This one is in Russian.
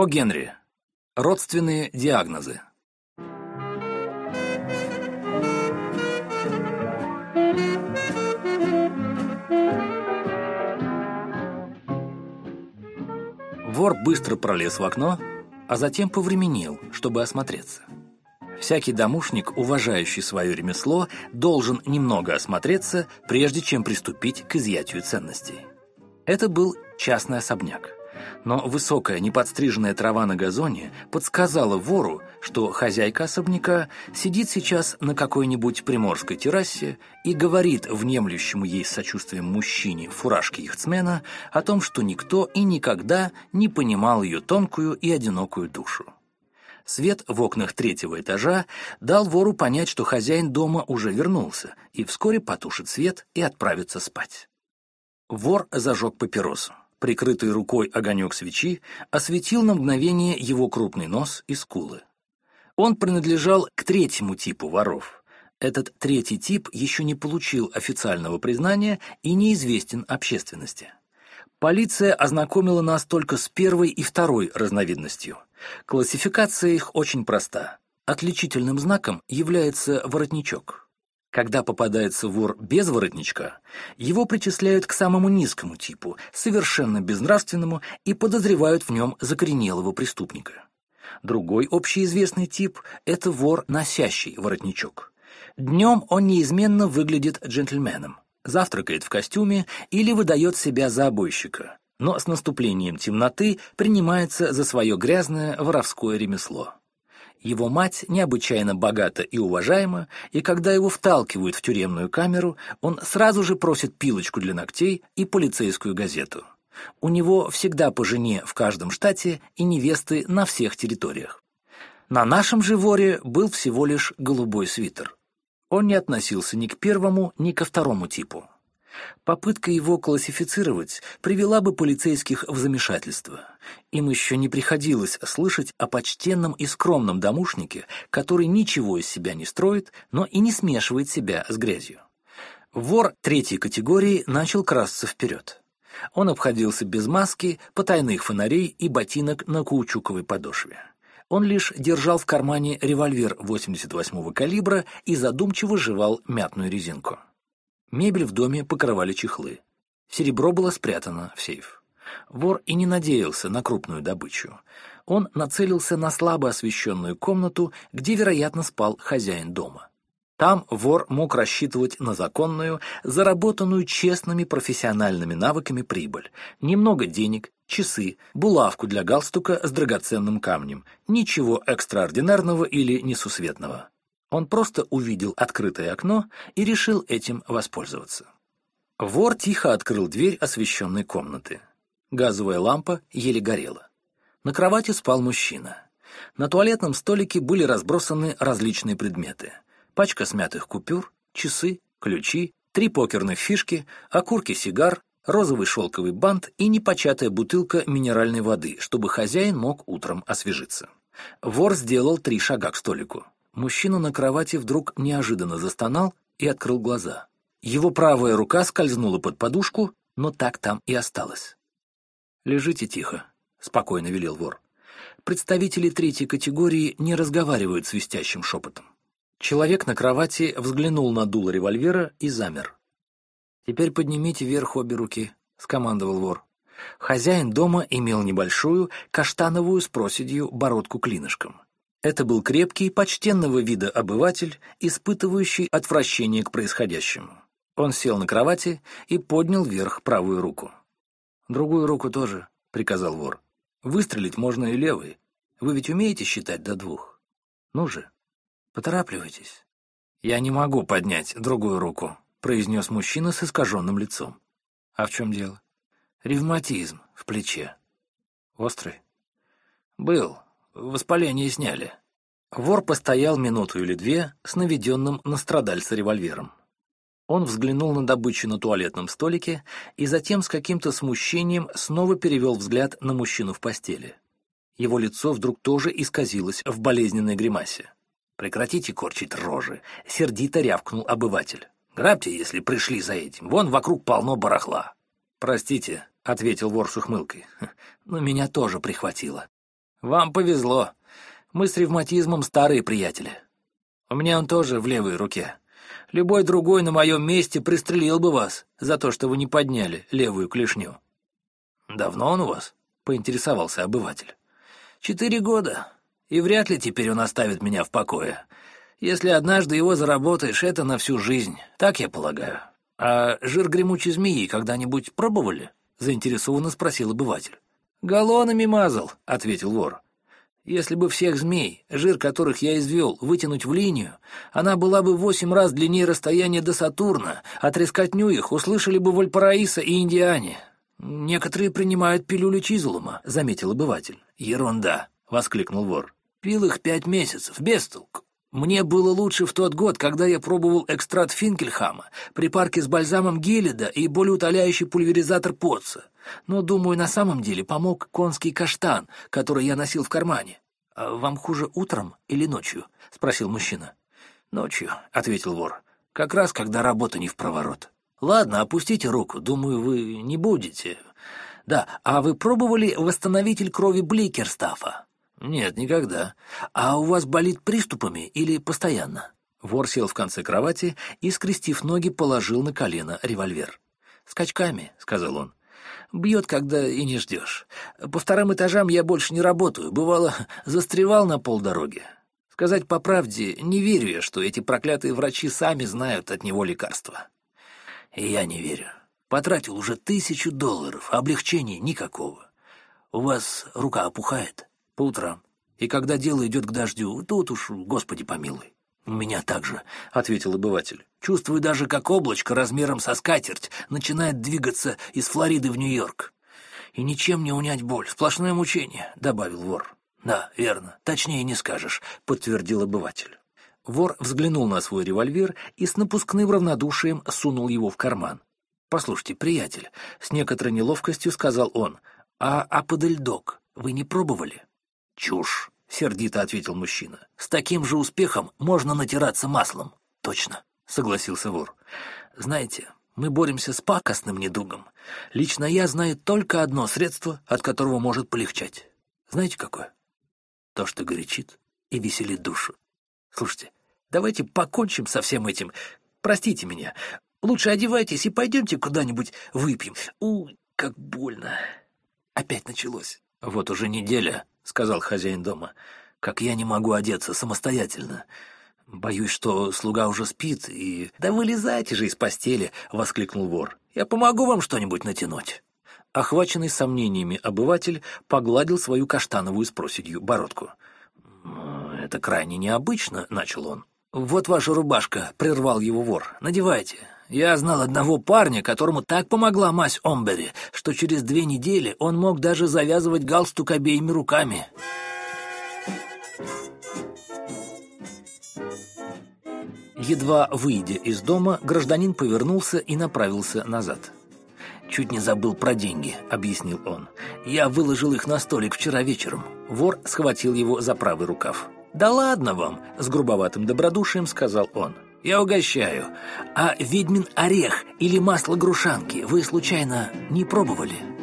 О Генри. Родственные диагнозы. Вор быстро пролез в окно, а затем повременил, чтобы осмотреться. Всякий домушник, уважающий свое ремесло, должен немного осмотреться, прежде чем приступить к изъятию ценностей. Это был частный особняк. Но высокая неподстриженная трава на газоне подсказала вору, что хозяйка особняка сидит сейчас на какой-нибудь приморской террасе и говорит внемлющему ей с сочувствием мужчине фуражке яхтсмена о том, что никто и никогда не понимал ее тонкую и одинокую душу. Свет в окнах третьего этажа дал вору понять, что хозяин дома уже вернулся и вскоре потушит свет и отправится спать. Вор зажег папиросу. Прикрытый рукой огонек свечи осветил на мгновение его крупный нос и скулы. Он принадлежал к третьему типу воров. Этот третий тип еще не получил официального признания и неизвестен общественности. Полиция ознакомила нас только с первой и второй разновидностью. Классификация их очень проста. Отличительным знаком является воротничок. Когда попадается вор без воротничка, его причисляют к самому низкому типу, совершенно безнравственному, и подозревают в нем закоренелого преступника. Другой общеизвестный тип – это вор, носящий воротничок. Днем он неизменно выглядит джентльменом, завтракает в костюме или выдает себя за обойщика, но с наступлением темноты принимается за свое грязное воровское ремесло. Его мать необычайно богата и уважаема, и когда его вталкивают в тюремную камеру, он сразу же просит пилочку для ногтей и полицейскую газету. У него всегда по жене в каждом штате и невесты на всех территориях. На нашем же воре был всего лишь голубой свитер. Он не относился ни к первому, ни ко второму типу. Попытка его классифицировать привела бы полицейских в замешательство. Им еще не приходилось слышать о почтенном и скромном домушнике, который ничего из себя не строит, но и не смешивает себя с грязью. Вор третьей категории начал красться вперед. Он обходился без маски, потайных фонарей и ботинок на каучуковой подошве. Он лишь держал в кармане револьвер 88-го калибра и задумчиво жевал мятную резинку. Мебель в доме покрывали чехлы. Серебро было спрятано в сейф. Вор и не надеялся на крупную добычу. Он нацелился на слабо освещенную комнату, где, вероятно, спал хозяин дома. Там вор мог рассчитывать на законную, заработанную честными профессиональными навыками прибыль. Немного денег, часы, булавку для галстука с драгоценным камнем. Ничего экстраординарного или несусветного. Он просто увидел открытое окно и решил этим воспользоваться. Вор тихо открыл дверь освещенной комнаты. Газовая лампа еле горела. На кровати спал мужчина. На туалетном столике были разбросаны различные предметы. Пачка смятых купюр, часы, ключи, три покерных фишки, окурки сигар, розовый шелковый бант и непочатая бутылка минеральной воды, чтобы хозяин мог утром освежиться. Вор сделал три шага к столику. Мужчина на кровати вдруг неожиданно застонал и открыл глаза. Его правая рука скользнула под подушку, но так там и осталась. «Лежите тихо», — спокойно велел вор. Представители третьей категории не разговаривают свистящим шепотом. Человек на кровати взглянул на дуло револьвера и замер. «Теперь поднимите вверх обе руки», — скомандовал вор. Хозяин дома имел небольшую, каштановую с проседью бородку клинышком. Это был крепкий, почтенного вида обыватель, испытывающий отвращение к происходящему. Он сел на кровати и поднял вверх правую руку. «Другую руку тоже», — приказал вор. «Выстрелить можно и левой. Вы ведь умеете считать до двух? Ну же, поторапливайтесь». «Я не могу поднять другую руку», — произнес мужчина с искаженным лицом. «А в чем дело?» «Ревматизм в плече». «Острый?» «Был, Воспаление сняли. Вор постоял минуту или две с наведенным на страдальца револьвером. Он взглянул на добычу на туалетном столике и затем с каким-то смущением снова перевел взгляд на мужчину в постели. Его лицо вдруг тоже исказилось в болезненной гримасе. «Прекратите корчить рожи», — сердито рявкнул обыватель. «Грабьте, если пришли за этим. Вон вокруг полно барахла». «Простите», — ответил вор с ухмылкой, — «но меня тоже прихватило». «Вам повезло. Мы с ревматизмом старые приятели. У меня он тоже в левой руке. Любой другой на моем месте пристрелил бы вас за то, что вы не подняли левую клешню». «Давно он у вас?» — поинтересовался обыватель. «Четыре года. И вряд ли теперь он оставит меня в покое. Если однажды его заработаешь, это на всю жизнь. Так я полагаю. А жир гремучей змеи когда-нибудь пробовали?» — заинтересованно спросил обыватель. «Галлонами мазал», — ответил вор. «Если бы всех змей, жир которых я извел, вытянуть в линию, она была бы восемь раз длиннее расстояния до Сатурна, а трескотню их услышали бы Вальпараиса и Индиане. Некоторые принимают пилюли Чизлума», — заметил обыватель. «Ерунда», — воскликнул вор. «Пил их пять месяцев, без толку. Мне было лучше в тот год, когда я пробовал экстракт Финкельхама, припарки с бальзамом Гелида и болеутоляющий пульверизатор Потца. Но, думаю, на самом деле помог конский каштан, который я носил в кармане. «А «Вам хуже утром или ночью?» — спросил мужчина. «Ночью», — ответил вор. «Как раз, когда работа не в проворот». «Ладно, опустите руку. Думаю, вы не будете». «Да, а вы пробовали восстановитель крови Бликерстафа?» «Нет, никогда. А у вас болит приступами или постоянно?» Вор сел в конце кровати и, скрестив ноги, положил на колено револьвер. «Скачками», — сказал он. «Бьет, когда и не ждешь. По вторым этажам я больше не работаю. Бывало, застревал на полдороги. Сказать по правде, не верю я, что эти проклятые врачи сами знают от него лекарства. И я не верю. Потратил уже тысячу долларов, облегчения никакого. У вас рука опухает?» По утрам. И когда дело идет к дождю, тут уж, Господи помилуй. «У меня так же», — ответил обыватель. «Чувствую даже, как облачко размером со скатерть начинает двигаться из Флориды в Нью-Йорк. И ничем не унять боль, сплошное мучение», — добавил вор. «Да, верно, точнее не скажешь», — подтвердил обыватель. Вор взглянул на свой револьвер и с напускным равнодушием сунул его в карман. «Послушайте, приятель», — с некоторой неловкостью сказал он, — «а аподельдок вы не пробовали?» «Чушь», — сердито ответил мужчина. «С таким же успехом можно натираться маслом». «Точно», — согласился вор. «Знаете, мы боремся с пакостным недугом. Лично я знаю только одно средство, от которого может полегчать. Знаете какое? То, что горячит и веселит душу. Слушайте, давайте покончим со всем этим. Простите меня. Лучше одевайтесь и пойдемте куда-нибудь выпьем. У, как больно. Опять началось. Вот уже неделя, сказал хозяин дома, — «как я не могу одеться самостоятельно. Боюсь, что слуга уже спит и...» «Да вылезайте же из постели!» — воскликнул вор. «Я помогу вам что-нибудь натянуть». Охваченный сомнениями обыватель погладил свою каштановую с проседью бородку. «Это крайне необычно», — начал он. «Вот ваша рубашка», — прервал его вор. «Надевайте. Я знал одного парня, которому так помогла мазь Омбери, что через две недели он мог даже завязывать галстук обеими руками. Едва выйдя из дома, гражданин повернулся и направился назад. «Чуть не забыл про деньги», — объяснил он. «Я выложил их на столик вчера вечером». Вор схватил его за правый рукав. «Да ладно вам!» — с грубоватым добродушием сказал он. Я угощаю. А ведьмин орех или масло грушанки вы случайно не пробовали?»